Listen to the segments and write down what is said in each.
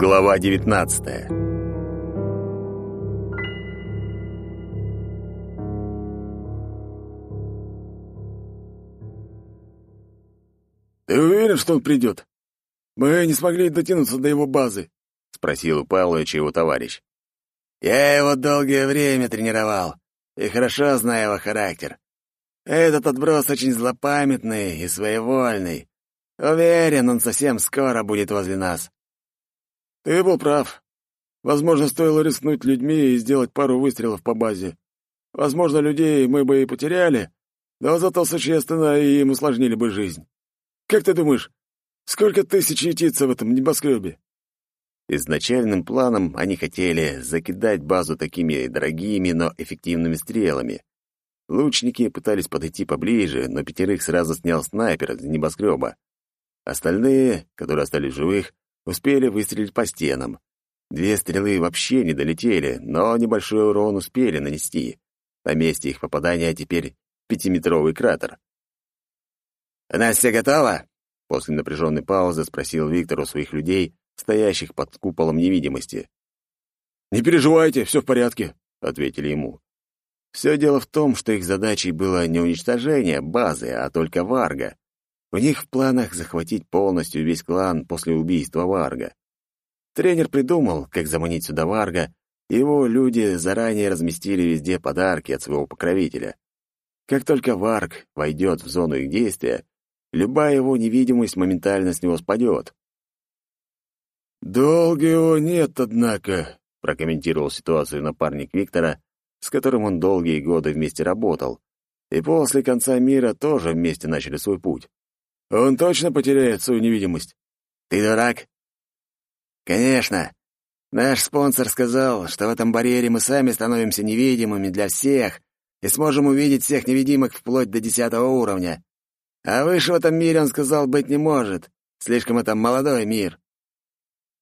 Глава 19 «Ты уверен, что он придет? Мы не смогли дотянуться до его базы», — спросил у Павловича его товарищ. «Я его долгое время тренировал и хорошо знаю его характер. Этот отброс очень злопамятный и своевольный. Уверен, он совсем скоро будет возле нас». «Ты был прав. Возможно, стоило рискнуть людьми и сделать пару выстрелов по базе. Возможно, людей мы бы и потеряли, но зато существенно и им усложнили бы жизнь. Как ты думаешь, сколько тысяч ятиц в этом небоскребе?» Изначальным планом они хотели закидать базу такими дорогими, но эффективными стрелами. Лучники пытались подойти поближе, но пятерых сразу снял снайпер из небоскреба. Остальные, которые остались живых, успели выстрелить по стенам. Две стрелы вообще не долетели, но небольшой урон успели нанести. На месте их попадания теперь пятиметровый кратер. «У нас все готово?» После напряженной паузы спросил Виктор у своих людей, стоящих под куполом невидимости. «Не переживайте, все в порядке», — ответили ему. Все дело в том, что их задачей было не уничтожение базы, а только Варга. У них в планах захватить полностью весь клан после убийства Варга. Тренер придумал, как заманить сюда Варга, и его люди заранее разместили везде подарки от своего покровителя. Как только Варг войдет в зону их действия, любая его невидимость моментально с него спадет. «Долго его нет, однако», — прокомментировал ситуацию напарник Виктора, с которым он долгие годы вместе работал, и после конца мира тоже вместе начали свой путь. «Он точно потеряет свою невидимость?» «Ты дурак?» «Конечно. Наш спонсор сказал, что в этом барьере мы сами становимся невидимыми для всех и сможем увидеть всех невидимых вплоть до десятого уровня. А выше в этом мире, он сказал, быть не может. Слишком это молодой мир.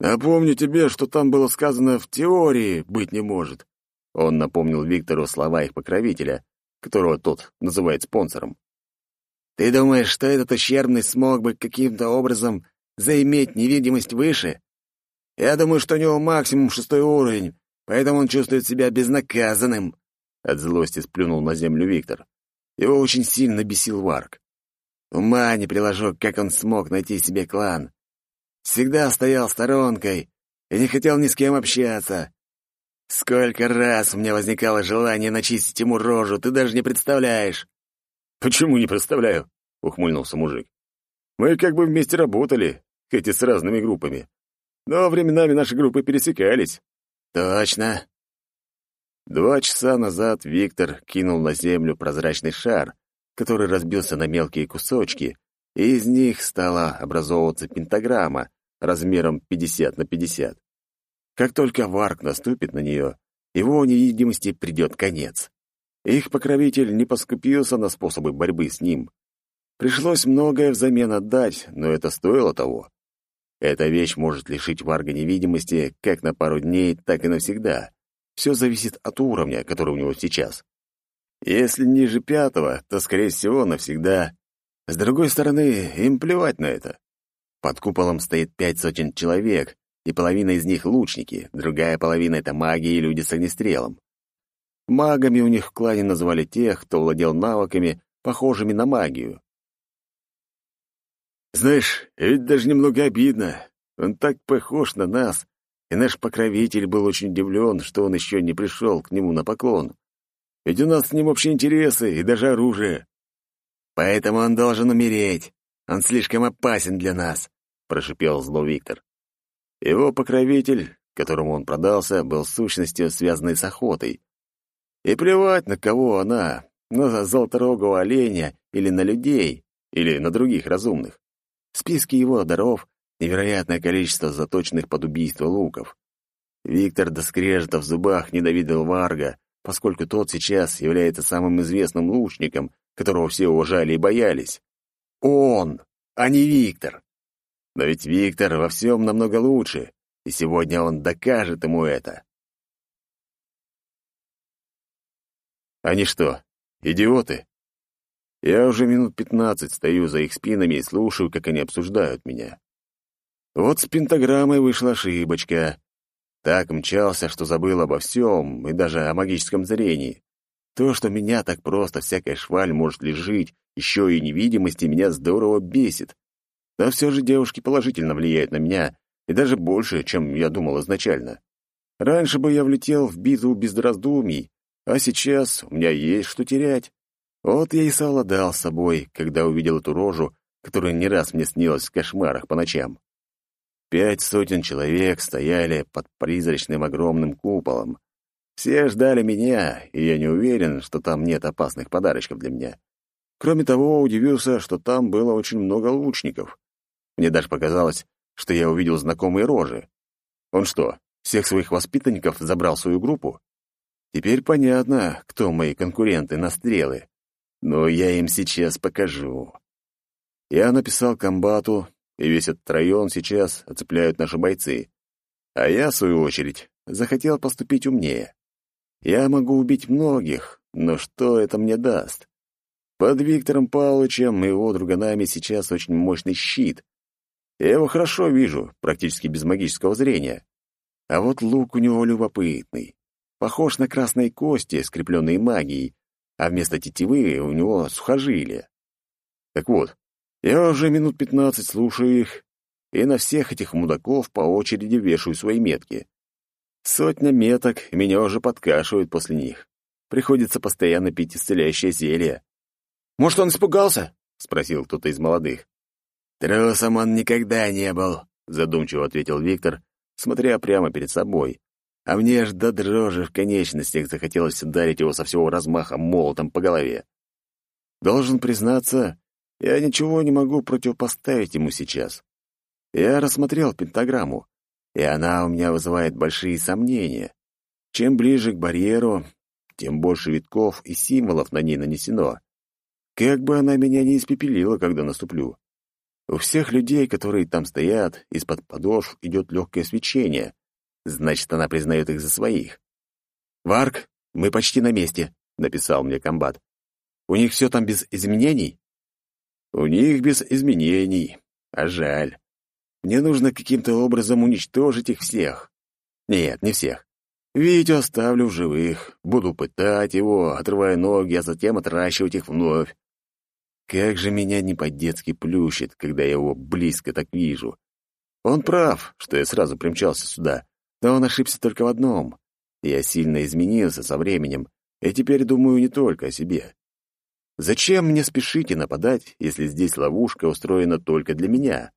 Напомню тебе, что там было сказано в теории быть не может. Он напомнил Виктору слова их покровителя, которого тот называет спонсором. Ты думаешь, что этот ущербный смог бы каким-то образом заиметь невидимость выше? Я думаю, что у него максимум шестой уровень, поэтому он чувствует себя безнаказанным. От злости сплюнул на землю Виктор. Его очень сильно бесил Варк. Ума не приложу, как он смог найти себе клан. Всегда стоял сторонкой и не хотел ни с кем общаться. Сколько раз у меня возникало желание начистить ему рожу, ты даже не представляешь. Почему не представляю? ухмыльнулся мужик. Мы как бы вместе работали, хоть и с разными группами. Но временами наши группы пересекались. Точно. Два часа назад Виктор кинул на землю прозрачный шар, который разбился на мелкие кусочки, и из них стала образовываться пентаграмма размером 50 на 50. Как только Варк наступит на нее, его невидимости придет конец. Их покровитель не поскупился на способы борьбы с ним. Пришлось многое взамен отдать, но это стоило того. Эта вещь может лишить Варга невидимости как на пару дней, так и навсегда. Все зависит от уровня, который у него сейчас. Если ниже пятого, то, скорее всего, навсегда. С другой стороны, им плевать на это. Под куполом стоит пять сотен человек, и половина из них — лучники, другая половина — это маги и люди с огнестрелом. Магами у них в клане называли тех, кто владел навыками, похожими на магию. «Знаешь, ведь даже немного обидно. Он так похож на нас, и наш покровитель был очень удивлен, что он еще не пришел к нему на поклон. Ведь у нас с ним общие интересы и даже оружие. Поэтому он должен умереть. Он слишком опасен для нас», — прошипел зло Виктор. Его покровитель, которому он продался, был сущностью, связанной с охотой. И плевать, на кого она, на золоторогого оленя или на людей, или на других разумных. В списке его даров невероятное количество заточенных под убийство луков. Виктор до скрежета в зубах ненавидел Варга, поскольку тот сейчас является самым известным лучником, которого все уважали и боялись. Он, а не Виктор. Но ведь Виктор во всем намного лучше, и сегодня он докажет ему это. Они что, идиоты? Я уже минут пятнадцать стою за их спинами и слушаю, как они обсуждают меня. Вот с пентаграммой вышла ошибочка. Так мчался, что забыл обо всем, и даже о магическом зрении. То, что меня так просто всякая шваль может лежить, еще и невидимости, меня здорово бесит. Но все же девушки положительно влияют на меня, и даже больше, чем я думал изначально. Раньше бы я влетел в битву без раздумий, а сейчас у меня есть что терять. Вот я и совладал с собой, когда увидел эту рожу, которая не раз мне снилась в кошмарах по ночам. Пять сотен человек стояли под призрачным огромным куполом. Все ждали меня, и я не уверен, что там нет опасных подарочков для меня. Кроме того, удивился, что там было очень много лучников. Мне даже показалось, что я увидел знакомые рожи. Он что, всех своих воспитанников забрал в свою группу? Теперь понятно, кто мои конкуренты на стрелы. Но я им сейчас покажу. Я написал комбату, и весь этот район сейчас оцепляют наши бойцы. А я, в свою очередь, захотел поступить умнее. Я могу убить многих, но что это мне даст? Под Виктором Павловичем и его друганами сейчас очень мощный щит. Я его хорошо вижу, практически без магического зрения. А вот лук у него любопытный. Похож на красные кости, скрепленные магией, а вместо тетивы у него сухожилия. Так вот, я уже минут пятнадцать слушаю их, и на всех этих мудаков по очереди вешаю свои метки. Сотня меток, меня уже подкашивают после них. Приходится постоянно пить исцеляющее зелье. «Может, он испугался?» — спросил кто-то из молодых. «Трусом он никогда не был», — задумчиво ответил Виктор, смотря прямо перед собой. А мне аж до дрожи в конечностях захотелось ударить его со всего размаха молотом по голове. Должен признаться, я ничего не могу противопоставить ему сейчас. Я рассмотрел пентаграмму, и она у меня вызывает большие сомнения. Чем ближе к барьеру, тем больше витков и символов на ней нанесено. Как бы она меня не испепелила, когда наступлю. У всех людей, которые там стоят, из-под подошв идет легкое свечение. Значит, она признает их за своих. «Варк, мы почти на месте», — написал мне комбат. «У них все там без изменений?» «У них без изменений. А жаль. Мне нужно каким-то образом уничтожить их всех. Нет, не всех. Витю оставлю в живых, буду пытать его, отрывая ноги, а затем отращивать их вновь. Как же меня не по-детски плющит, когда я его близко так вижу. Он прав, что я сразу примчался сюда, но он ошибся только в одном. Я сильно изменился со временем, и теперь думаю не только о себе. Зачем мне спешить и нападать, если здесь ловушка устроена только для меня?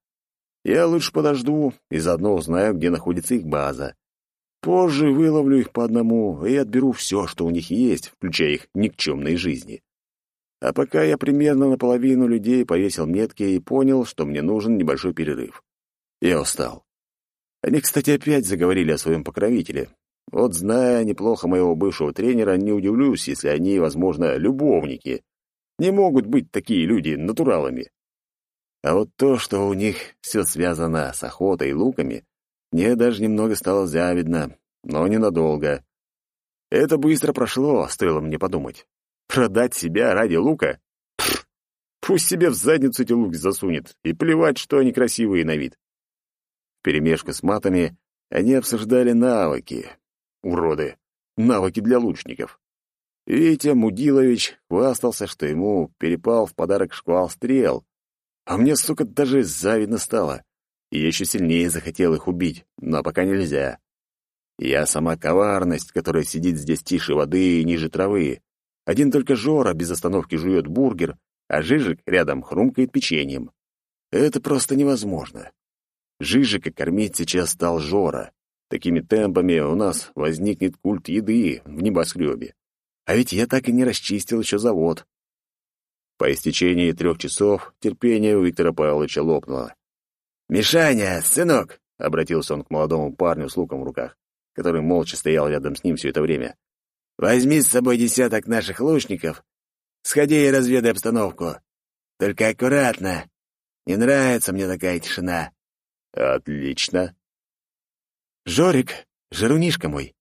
Я лучше подожду и заодно узнаю, где находится их база. Позже выловлю их по одному и отберу все, что у них есть, включая их никчемные жизни. А пока я примерно наполовину людей повесил метки и понял, что мне нужен небольшой перерыв. Я устал. Они, кстати, опять заговорили о своем покровителе. Вот, зная неплохо моего бывшего тренера, не удивлюсь, если они, возможно, любовники. Не могут быть такие люди натуралами. А вот то, что у них все связано с охотой и луками, мне даже немного стало завидно, но ненадолго. Это быстро прошло, стоило мне подумать. Продать себя ради лука? Пфф, пусть себе в задницу эти луки засунет, и плевать, что они красивые на вид. В перемешку с матами они обсуждали навыки. Уроды. Навыки для лучников. Витя Мудилович хвастался, что ему перепал в подарок шквал стрел. А мне, сука, даже завидно стало. И еще сильнее захотел их убить, но пока нельзя. Я сама коварность, которая сидит здесь тише воды и ниже травы. Один только Жора без остановки жует бургер, а Жижик рядом хрумкает печеньем. Это просто невозможно. Жижика кормить сейчас стал Жора. Такими темпами у нас возникнет культ еды в небоскребе. А ведь я так и не расчистил еще завод. По истечении трех часов терпение у Виктора Павловича лопнуло. «Мишаня, сынок!» — обратился он к молодому парню с луком в руках, который молча стоял рядом с ним все это время. Возьми с собой десяток наших лучников, сходи и разведай обстановку. Только аккуратно. Не нравится мне такая тишина». «Отлично». «Жорик, жирунишка мой,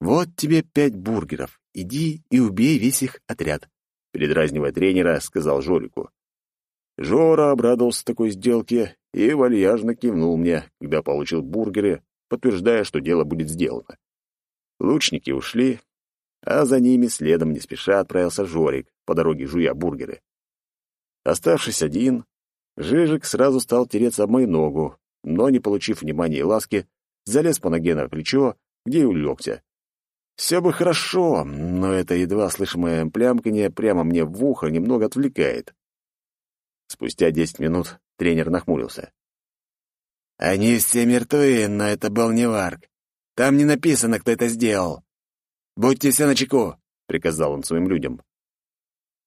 вот тебе пять бургеров. Иди и убей весь их отряд», — передразнивая тренера, сказал Жорику. Жора обрадовался такой сделке и вальяжно кивнул мне, когда получил бургеры, подтверждая, что дело будет сделано. Лучники ушли, а за ними следом не спеша отправился Жорик, по дороге жуя бургеры. Оставшись один, Жижик сразу стал тереться об мою ногу, но, не получив внимания и ласки, залез по ноге на плечо, где и улегся. Все бы хорошо, но это едва слышимое плямканье прямо мне в ухо немного отвлекает. Спустя десять минут тренер нахмурился. «Они все мертвы, но это был не Варк. Там не написано, кто это сделал. Будьте все начеку», — приказал он своим людям.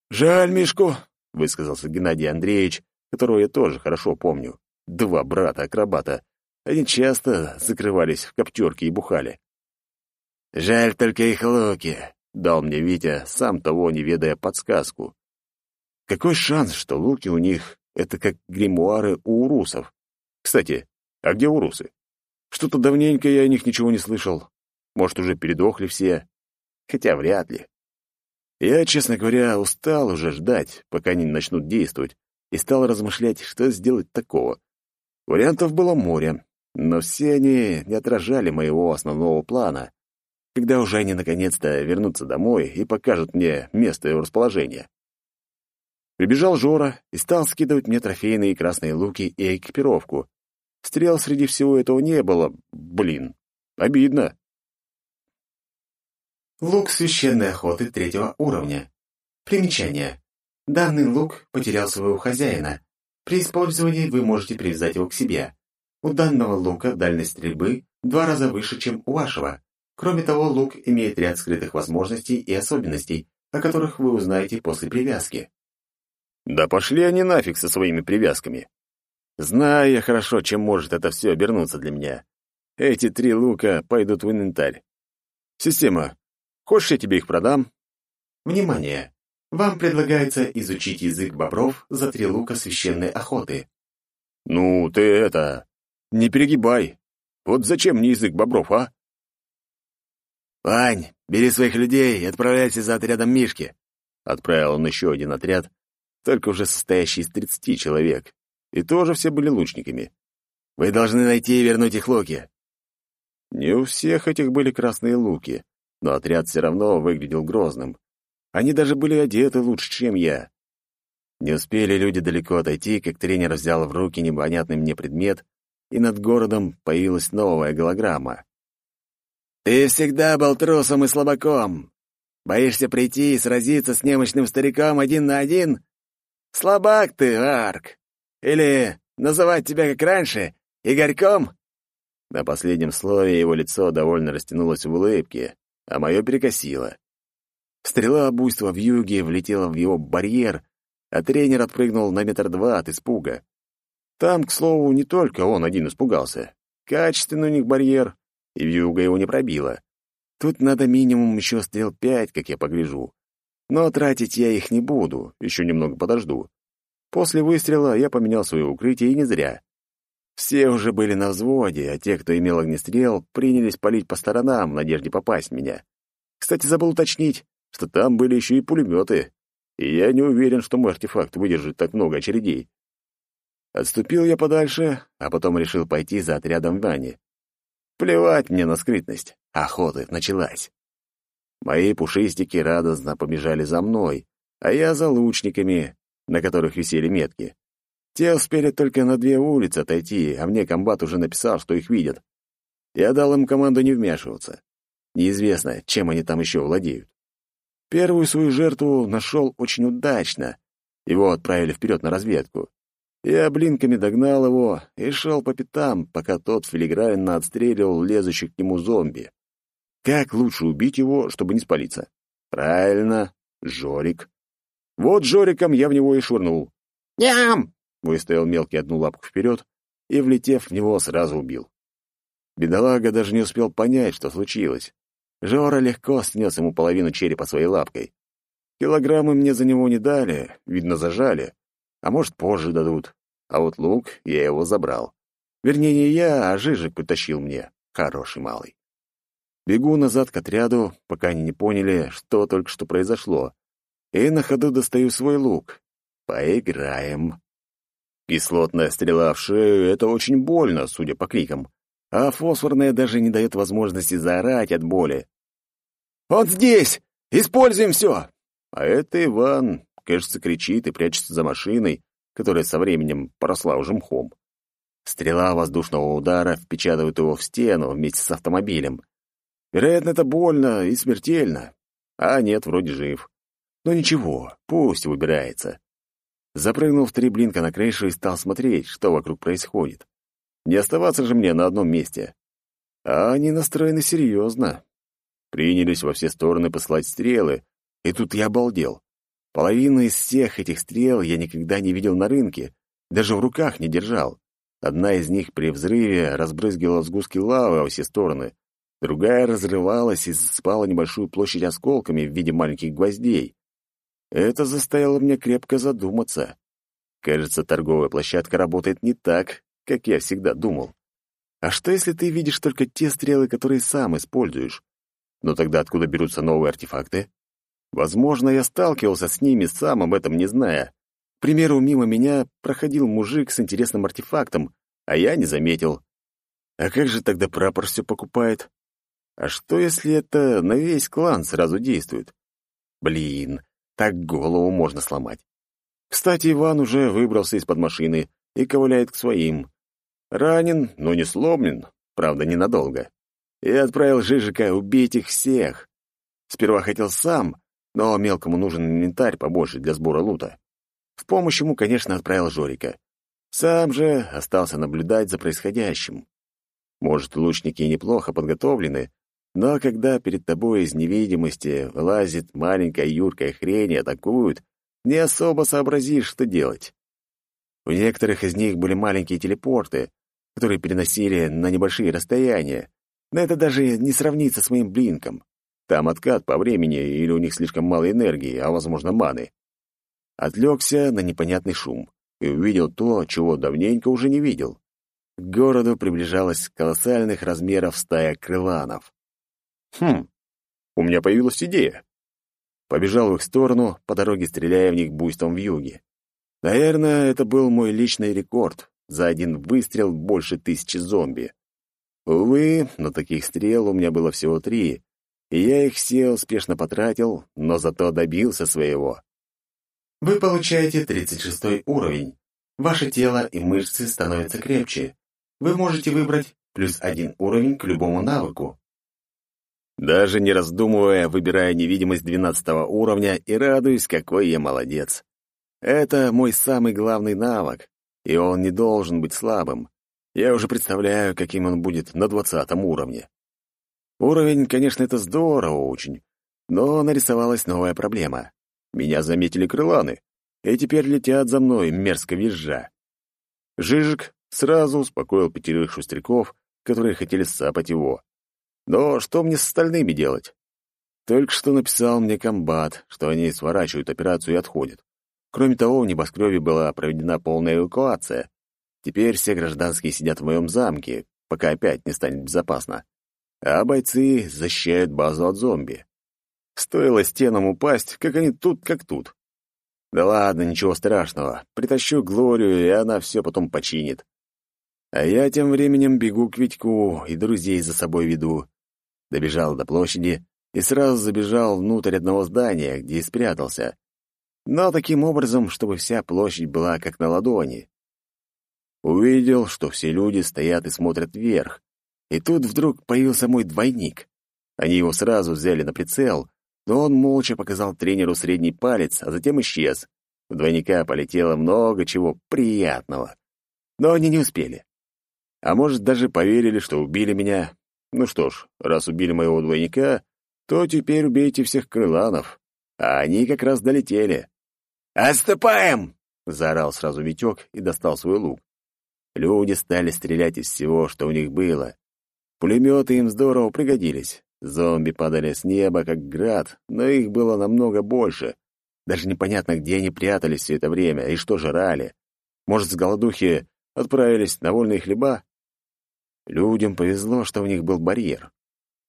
«Жаль Мишку», — высказался Геннадий Андреевич, которого я тоже хорошо помню. Два брата-акробата. Они часто закрывались в коптерке и бухали. «Жаль только их луки», — дал мне Витя, сам того не ведая подсказку. Какой шанс, что луки у них — это как гримуары у урусов? Кстати, а где урусы? Что-то давненько я о них ничего не слышал. Может, уже передохли все? Хотя вряд ли. Я, честно говоря, устал уже ждать, пока они начнут действовать, и стал размышлять, что сделать такого. Вариантов было море, но все они не отражали моего основного плана когда уже они наконец-то вернутся домой и покажут мне место его расположения. Прибежал Жора и стал скидывать мне трофейные красные луки и экипировку. Стрел среди всего этого не было. Блин, обидно. Лук священной охоты третьего уровня. Примечание. Данный лук потерял своего хозяина. При использовании вы можете привязать его к себе. У данного лука дальность стрельбы два раза выше, чем у вашего. Кроме того, лук имеет ряд скрытых возможностей и особенностей, о которых вы узнаете после привязки. Да пошли они нафиг со своими привязками. Знаю я хорошо, чем может это все обернуться для меня. Эти три лука пойдут в инвентарь. Система, хочешь, я тебе их продам? Внимание! Вам предлагается изучить язык бобров за три лука священной охоты. Ну, ты это... Не перегибай. Вот зачем мне язык бобров, а? «Вань, бери своих людей и отправляйся за отрядом Мишки», — отправил он еще один отряд, только уже состоящий из тридцати человек, и тоже все были лучниками. «Вы должны найти и вернуть их луки». Не у всех этих были красные луки, но отряд все равно выглядел грозным. Они даже были одеты лучше, чем я. Не успели люди далеко отойти, как тренер взял в руки непонятный мне предмет, и над городом появилась новая голограмма. «Ты всегда был трусом и слабаком. Боишься прийти и сразиться с немощным стариком один на один? Слабак ты, Арк! Или называть тебя как раньше, Игорьком?» На последнем слове его лицо довольно растянулось в улыбке, а мое перекосило. Стрела буйства в юге влетела в его барьер, а тренер отпрыгнул на метр два от испуга. Там, к слову, не только он один испугался. Качественный у них барьер, и вьюга его не пробила. Тут надо минимум еще стрел пять, как я погляжу. Но тратить я их не буду, еще немного подожду. После выстрела я поменял свое укрытие и не зря. Все уже были на взводе, а те, кто имел огнестрел, принялись палить по сторонам в надежде попасть в меня. Кстати, забыл уточнить, что там были еще и пулеметы, и я не уверен, что мой артефакт выдержит так много очередей. Отступил я подальше, а потом решил пойти за отрядом Вани. Плевать мне на скрытность. Охота началась. Мои пушистики радостно побежали за мной, а я за лучниками, на которых висели метки. Те успели только на две улицы отойти, а мне комбат уже написал, что их видят. Я дал им команду не вмешиваться. Неизвестно, чем они там еще владеют. Первую свою жертву нашел очень удачно. Его отправили вперед на разведку. Я блинками догнал его и шел по пятам, пока тот филигранно отстреливал лезущих к нему зомби. Как лучше убить его, чтобы не спалиться? Правильно, Жорик. Вот Жориком я в него и швырнул. «Ням!» — выставил мелкий одну лапку вперед и, влетев в него, сразу убил. Бедолага даже не успел понять, что случилось. Жора легко снес ему половину черепа своей лапкой. Килограммы мне за него не дали, видно, зажали. А может, позже дадут. А вот лук я его забрал. Вернее, не я, а Жижик притащил мне. Хороший малый. Бегу назад к отряду, пока они не поняли, что только что произошло. И на ходу достаю свой лук. Поиграем. Кислотная стрела в шею — это очень больно, судя по крикам. А фосфорная даже не дает возможности заорать от боли. «Он здесь! Используем все!» А это Иван, кажется, кричит и прячется за машиной, которая со временем поросла уже мхом. Стрела воздушного удара впечатывает его в стену вместе с автомобилем. Вероятно, это больно и смертельно. А нет, вроде жив. Но ничего, пусть выбирается. Запрыгнул в три блинка на крышу и стал смотреть, что вокруг происходит. Не оставаться же мне на одном месте. А они настроены серьезно. Принялись во все стороны посылать стрелы, и тут я обалдел. Половину из всех этих стрел я никогда не видел на рынке, даже в руках не держал. Одна из них при взрыве разбрызгивала сгустки лавы во все стороны, другая разрывалась и спала небольшую площадь осколками в виде маленьких гвоздей. Это заставило меня крепко задуматься. Кажется, торговая площадка работает не так, как я всегда думал. А что, если ты видишь только те стрелы, которые сам используешь? Но тогда откуда берутся новые артефакты? Возможно, я сталкивался с ними, сам об этом не зная примеру, мимо меня проходил мужик с интересным артефактом, а я не заметил. А как же тогда прапор все покупает? А что, если это на весь клан сразу действует? Блин, так голову можно сломать. Кстати, Иван уже выбрался из-под машины и ковыляет к своим. Ранен, но не сломлен, правда, ненадолго. И отправил Жижика убить их всех. Сперва хотел сам, но мелкому нужен инвентарь побольше для сбора лута. В помощь ему, конечно, отправил Жорика. Сам же остался наблюдать за происходящим. Может, лучники неплохо подготовлены, но когда перед тобой из невидимости вылазит маленькая юркая хрень и атакуют, не особо сообразишь, что делать. У некоторых из них были маленькие телепорты, которые переносили на небольшие расстояния, но это даже не сравнится с моим блинком. Там откат по времени или у них слишком мало энергии, а, возможно, маны отвлекся на непонятный шум и увидел то, чего давненько уже не видел. К городу приближалась колоссальных размеров стая крыланов. Хм, у меня появилась идея. Побежал в их сторону, по дороге стреляя в них буйством в юге. Наверное, это был мой личный рекорд. За один выстрел больше тысячи зомби. Увы, но таких стрел у меня было всего три, и я их все успешно потратил, но зато добился своего. Вы получаете 36 уровень. Ваше тело и мышцы становятся крепче. Вы можете выбрать плюс один уровень к любому навыку. Даже не раздумывая, выбираю невидимость 12 уровня и радуюсь, какой я молодец. Это мой самый главный навык, и он не должен быть слабым. Я уже представляю, каким он будет на 20 уровне. Уровень, конечно, это здорово очень, но нарисовалась новая проблема. Меня заметили крыланы, и теперь летят за мной, мерзко визжа. Жижик сразу успокоил пятерых шустряков, которые хотели сапать его. Но что мне с остальными делать? Только что написал мне комбат, что они сворачивают операцию и отходят. Кроме того, в небоскребе была проведена полная эвакуация. Теперь все гражданские сидят в моем замке, пока опять не станет безопасно. А бойцы защищают базу от зомби. Стоило стенам упасть, как они тут как тут. Да ладно, ничего страшного. Притащу Глорию, и она все потом починит. А я тем временем бегу к Витьку и друзей за собой веду. Добежал до площади и сразу забежал внутрь одного здания, где и спрятался. Но таким образом, чтобы вся площадь была как на ладони. Увидел, что все люди стоят и смотрят вверх. И тут вдруг появился мой двойник. Они его сразу взяли на прицел, но он молча показал тренеру средний палец, а затем исчез. В двойника полетело много чего приятного. Но они не успели. А может, даже поверили, что убили меня. Ну что ж, раз убили моего двойника, то теперь убейте всех крыланов. А они как раз долетели. «Отступаем!» — заорал сразу Витек и достал свой лук. Люди стали стрелять из всего, что у них было. Пулеметы им здорово пригодились. Зомби падали с неба, как град, но их было намного больше. Даже непонятно, где они прятались все это время и что жрали. Может, с голодухи отправились на вольные хлеба? Людям повезло, что у них был барьер.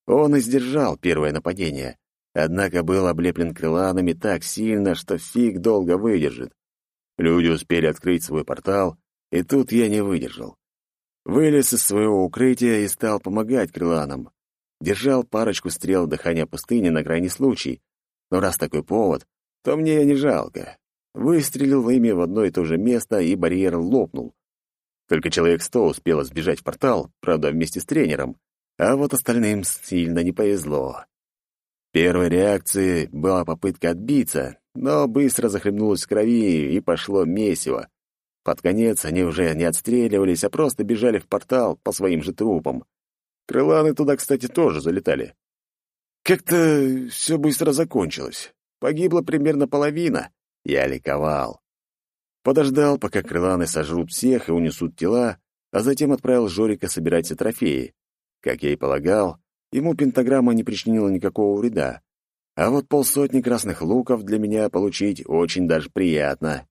Он и сдержал первое нападение, однако был облеплен крыланами так сильно, что фиг долго выдержит. Люди успели открыть свой портал И тут я не выдержал. Вылез из своего укрытия и стал помогать крыланам. Держал парочку стрел дыхания пустыни на крайний случай. Но раз такой повод, то мне не жалко. Выстрелил ими в одно и то же место, и барьер лопнул. Только человек сто успел сбежать в портал, правда, вместе с тренером, а вот остальным сильно не повезло. Первой реакцией была попытка отбиться, но быстро захлебнулась в крови и пошло месиво. Под конец они уже не отстреливались, а просто бежали в портал по своим же трупам. Крыланы туда, кстати, тоже залетали. Как-то все быстро закончилось. Погибла примерно половина. Я ликовал. Подождал, пока крыланы сожрут всех и унесут тела, а затем отправил Жорика собирать все трофеи. Как я и полагал, ему пентаграмма не причинила никакого вреда. А вот полсотни красных луков для меня получить очень даже приятно.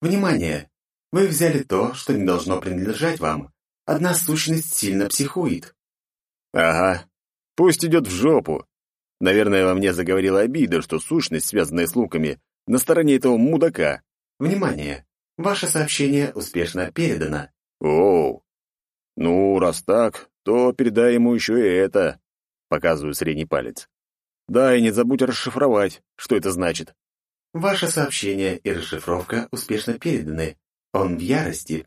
«Внимание! Вы взяли то, что не должно принадлежать вам. Одна сущность сильно психует». «Ага. Пусть идет в жопу. Наверное, во мне заговорила обида, что сущность, связанная с луками, на стороне этого мудака. Внимание! Ваше сообщение успешно передано. Оу. Ну, раз так, то передай ему еще и это. Показываю средний палец. Да, и не забудь расшифровать, что это значит. Ваше сообщение и расшифровка успешно переданы. Он в ярости,